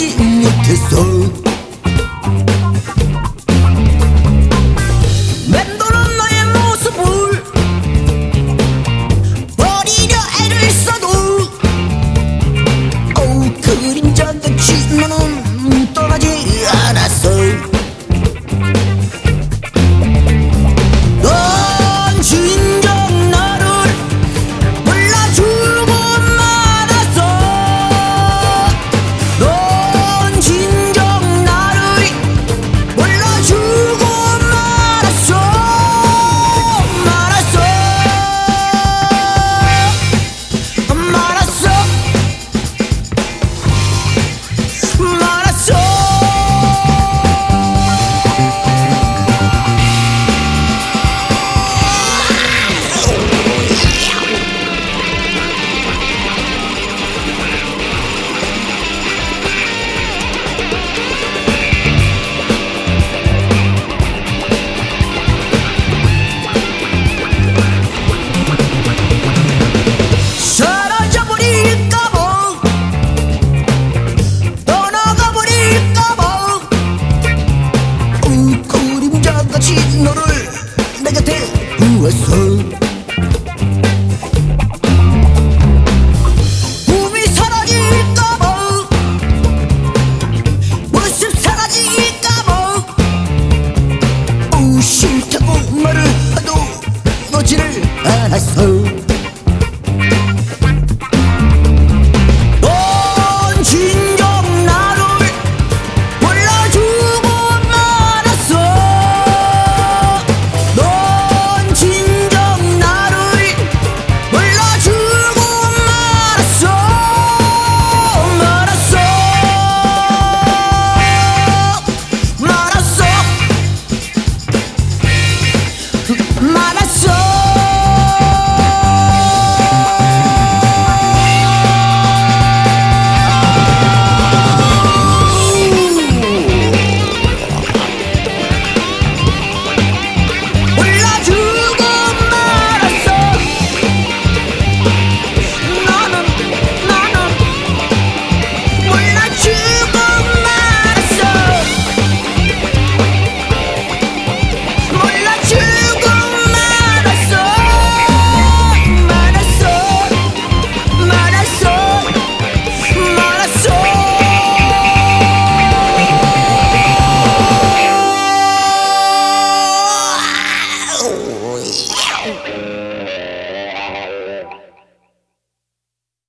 ci nie te. seul my soul.